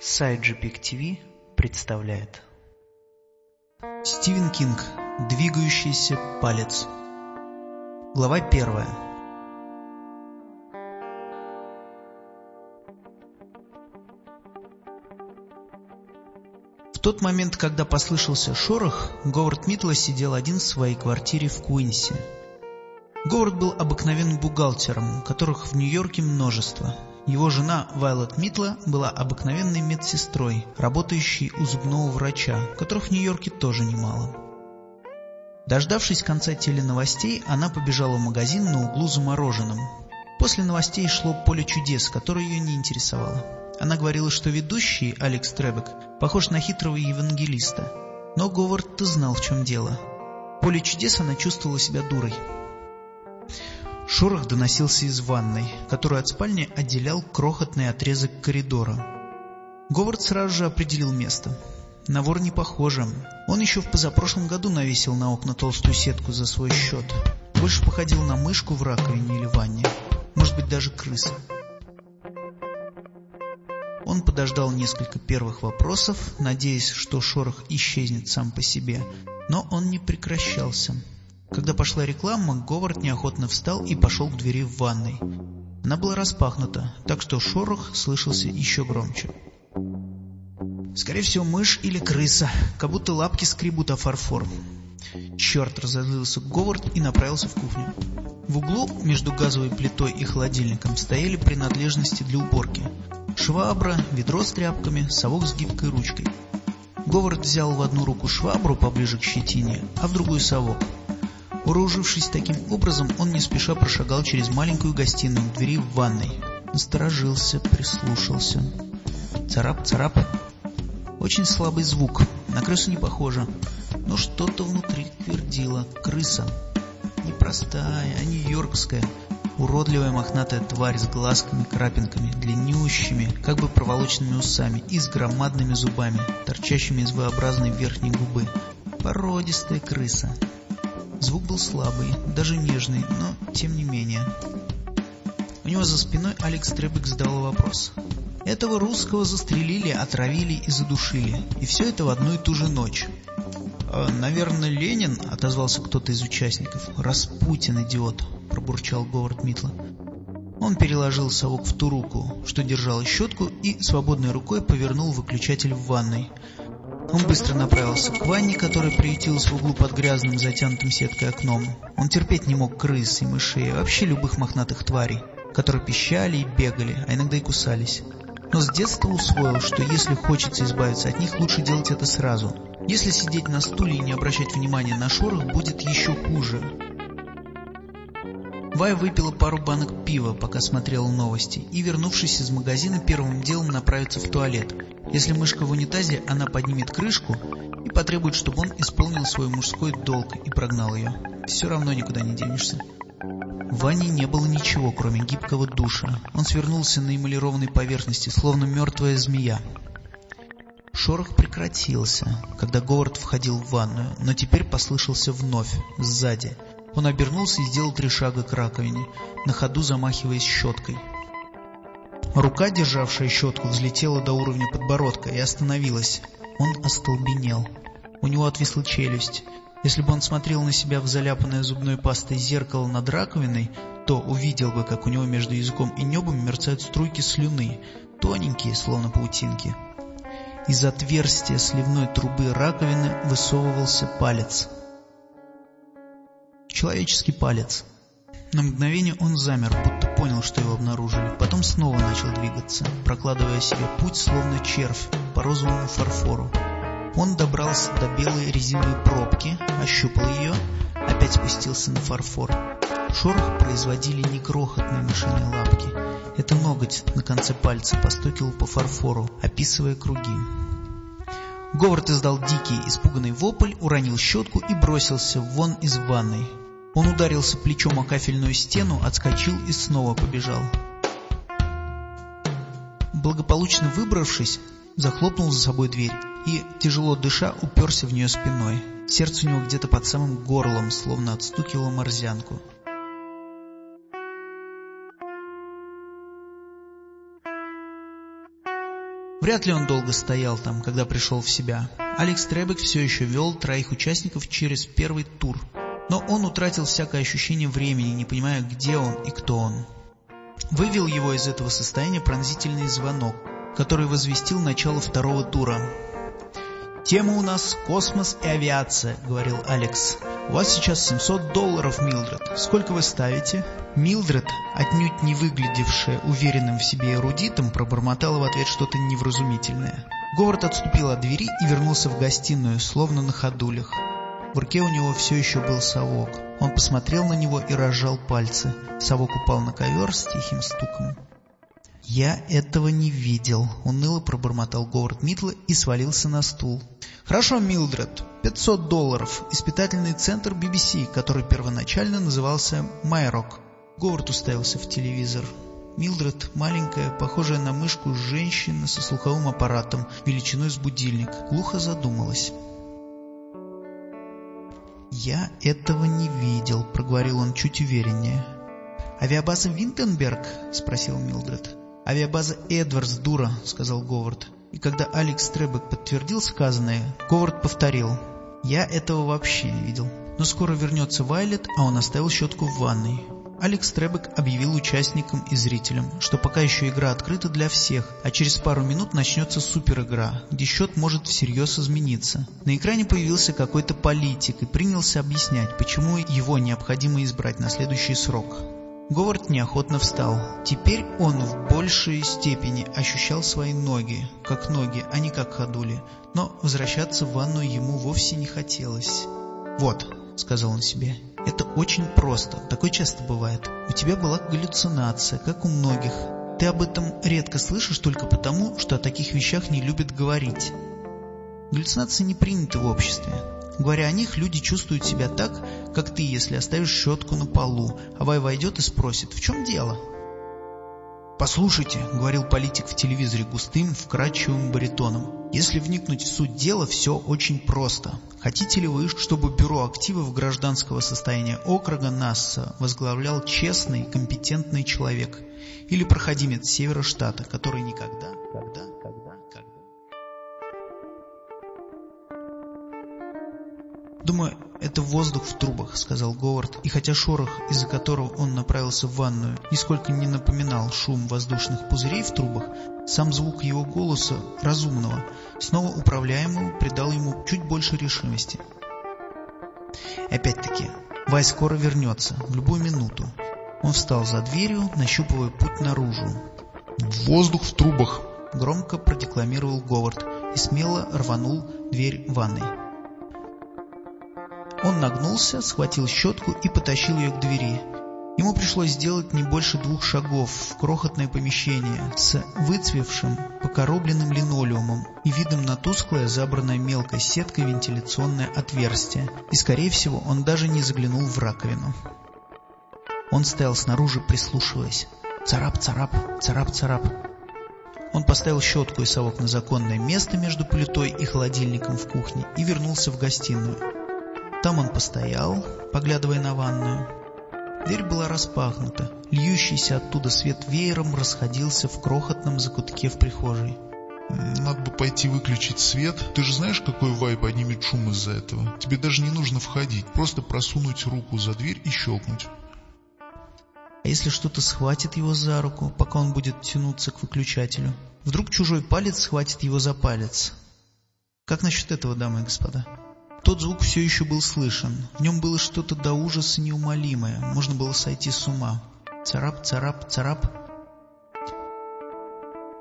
Сайт GPEG TV представляет. Стивен Кинг «Двигающийся палец» Глава первая. В тот момент, когда послышался шорох, Говард Митла сидел один в своей квартире в Куинсе. Говард был обыкновенным бухгалтером, которых в Нью-Йорке множество – его жена Вайлот Митла была обыкновенной медсестрой, работающей у зубного врача, которых в Нью-Йорке тоже немало. Дождавшись конца теленовостей, она побежала в магазин на углу за мороженым. После новостей шло поле чудес, которое ее не интересовало. Она говорила, что ведущий, Алекс Требек, похож на хитрого евангелиста. Но Говард-то знал, в чем дело. поле чудес она чувствовала себя дурой. Шорох доносился из ванной, которую от спальни отделял крохотный отрезок коридора. Говард сразу же определил место. На вор не похоже. Он еще в позапрошлом году навесил на окна толстую сетку за свой счет. Больше походил на мышку в раковине или ванне. Может быть, даже крыса. Он подождал несколько первых вопросов, надеясь, что шорох исчезнет сам по себе, но он не прекращался. Когда пошла реклама, Говард неохотно встал и пошел к двери в ванной. Она была распахнута, так что шорох слышался еще громче. Скорее всего, мышь или крыса, как будто лапки скребут о фарфор. Черт, разозлился Говард и направился в кухню. В углу между газовой плитой и холодильником стояли принадлежности для уборки. Швабра, ведро с тряпками, совок с гибкой ручкой. Говард взял в одну руку швабру поближе к щетине, а в другую совок. Вооружившись таким образом, он не спеша прошагал через маленькую гостиную к двери в ванной. Насторожился, прислушался. Царап-царап. Очень слабый звук, на крысу не похоже. Но что-то внутри твердило. Крыса. Не простая, а нью-йоркская. Уродливая мохнатая тварь с глазками-крапинками, длиннющими, как бы проволоченными усами и с громадными зубами, торчащими из V-образной верхней губы. Породистая крыса. Звук был слабый, даже нежный, но тем не менее. У него за спиной Алекс Требек задал вопрос. Этого русского застрелили, отравили и задушили. И все это в одну и ту же ночь. «А, «Наверное, Ленин?» — отозвался кто-то из участников. «Распутин, идиот!» — пробурчал Говард Митла. Он переложил совок в ту руку, что держал щетку, и свободной рукой повернул выключатель в ванной. Он быстро направился к ванне, которая приютилась в углу под грязным, затянутым сеткой окном. Он терпеть не мог крыс и мышей, вообще любых мохнатых тварей, которые пищали и бегали, а иногда и кусались. Но с детства усвоил, что если хочется избавиться от них, лучше делать это сразу. Если сидеть на стуле и не обращать внимания на шорох, будет еще хуже. Вая выпила пару банок пива, пока смотрела новости, и, вернувшись из магазина, первым делом направится в туалет. Если мышка в унитазе, она поднимет крышку и потребует, чтобы он исполнил свой мужской долг и прогнал ее. Все равно никуда не денешься. В ванне не было ничего, кроме гибкого душа. Он свернулся на эмалированной поверхности, словно мертвая змея. Шорох прекратился, когда Говард входил в ванную, но теперь послышался вновь, сзади. Он обернулся и сделал три шага к раковине, на ходу замахиваясь щеткой. Рука, державшая щетку, взлетела до уровня подбородка и остановилась. Он остолбенел. У него отвисла челюсть. Если бы он смотрел на себя в заляпанное зубной пастой зеркало над раковиной, то увидел бы, как у него между языком и небом мерцают струйки слюны, тоненькие, словно паутинки. Из отверстия сливной трубы раковины высовывался палец. Человеческий палец. На мгновение он замер, будто понял, что его обнаружили. Потом снова начал двигаться, прокладывая себе путь, словно червь, по розовому фарфору. Он добрался до белой резиновой пробки, ощупал ее, опять спустился на фарфор. Шорох производили не крохотные мышиные лапки. Это ноготь на конце пальца постукивал по фарфору, описывая круги. Говард издал дикий, испуганный вопль, уронил щетку и бросился вон из ванной. Он ударился плечом о кафельную стену, отскочил и снова побежал. Благополучно выбравшись, захлопнул за собой дверь и, тяжело дыша, уперся в нее спиной. Сердце у него где-то под самым горлом, словно отстукивало морзянку. Вряд ли он долго стоял там, когда пришел в себя. Алекс Требек все еще вел троих участников через первый тур. Но он утратил всякое ощущение времени, не понимая, где он и кто он. Вывел его из этого состояния пронзительный звонок, который возвестил начало второго тура. «Тема у нас космос и авиация», — говорил Алекс. «У вас сейчас 700 долларов, Милдред. Сколько вы ставите?» Милдред, отнюдь не выглядевшая уверенным в себе эрудитом, пробормотала в ответ что-то невразумительное. Говард отступил от двери и вернулся в гостиную, словно на ходулях. В руке у него все еще был совок. Он посмотрел на него и разжал пальцы. Совок упал на ковер с тихим стуком. «Я этого не видел», — уныло пробормотал Говард Митла и свалился на стул. «Хорошо, Милдред, 500 долларов. Испытательный центр BBC, который первоначально назывался «Майрок». Говард уставился в телевизор. Милдред, маленькая, похожая на мышку женщина со слуховым аппаратом, величиной с будильник, глухо задумалась. «Я этого не видел», — проговорил он чуть увереннее. «Авиабаза Винтенберг?» — спросил Милдред. «Авиабаза Эдвардс, дура», — сказал Говард. И когда Алекс Требек подтвердил сказанное, Говард повторил. «Я этого вообще не видел». Но скоро вернется Вайлет, а он оставил щетку в ванной. Алекс Требек объявил участникам и зрителям, что пока еще игра открыта для всех, а через пару минут начнется суперигра, где счет может всерьез измениться. На экране появился какой-то политик и принялся объяснять, почему его необходимо избрать на следующий срок. Говард неохотно встал. Теперь он в большей степени ощущал свои ноги, как ноги, а не как ходули. Но возвращаться в ванну ему вовсе не хотелось. «Вот», — сказал он себе, — «это очень просто, такое часто бывает. У тебя была галлюцинация, как у многих. Ты об этом редко слышишь только потому, что о таких вещах не любят говорить. Галлюцинации не приняты в обществе. Говоря о них, люди чувствуют себя так, как ты, если оставишь щетку на полу, а Вай войдет и спросит, в чем дело? «Послушайте», — говорил политик в телевизоре густым, вкрадчивым баритоном, «если вникнуть в суть дела, все очень просто. Хотите ли вы, чтобы Бюро активов гражданского состояния округа НАСА возглавлял честный, компетентный человек или проходимец севера штата, который никогда, когда, когда, когда...» «Думаю, это воздух в трубах», — сказал Говард, и хотя шорох, из-за которого он направился в ванную, нисколько не напоминал шум воздушных пузырей в трубах, сам звук его голоса, разумного, снова управляемого, придал ему чуть больше решимости. Опять-таки, Вай скоро вернется, в любую минуту. Он встал за дверью, нащупывая путь наружу. «Воздух в трубах!» — громко продекламировал Говард и смело рванул дверь ванной. Он нагнулся, схватил щетку и потащил ее к двери. Ему пришлось сделать не больше двух шагов в крохотное помещение с выцвевшим, покоробленным линолеумом и видом на тусклое, забранное мелкой сеткой вентиляционное отверстие, и, скорее всего, он даже не заглянул в раковину. Он стоял снаружи, прислушиваясь. Царап-царап, царап-царап. Он поставил щетку и совок на законное место между плитой и холодильником в кухне и вернулся в гостиную. Там он постоял, поглядывая на ванную. Дверь была распахнута. Льющийся оттуда свет веером расходился в крохотном закутке в прихожей. Надо бы пойти выключить свет. Ты же знаешь, какой вай поднимет шум из-за этого? Тебе даже не нужно входить, просто просунуть руку за дверь и щелкнуть. А если что-то схватит его за руку, пока он будет тянуться к выключателю? Вдруг чужой палец схватит его за палец? Как насчет этого, дамы и господа? Тот звук все еще был слышен. В нем было что-то до ужаса неумолимое. Можно было сойти с ума. Царап, царап, царап.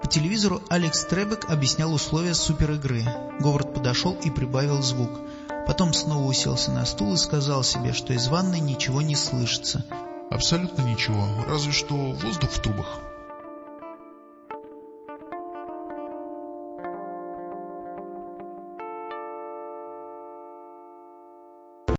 По телевизору Алекс Требек объяснял условия суперигры. Говард подошел и прибавил звук. Потом снова уселся на стул и сказал себе, что из ванной ничего не слышится. Абсолютно ничего, разве что воздух в трубах.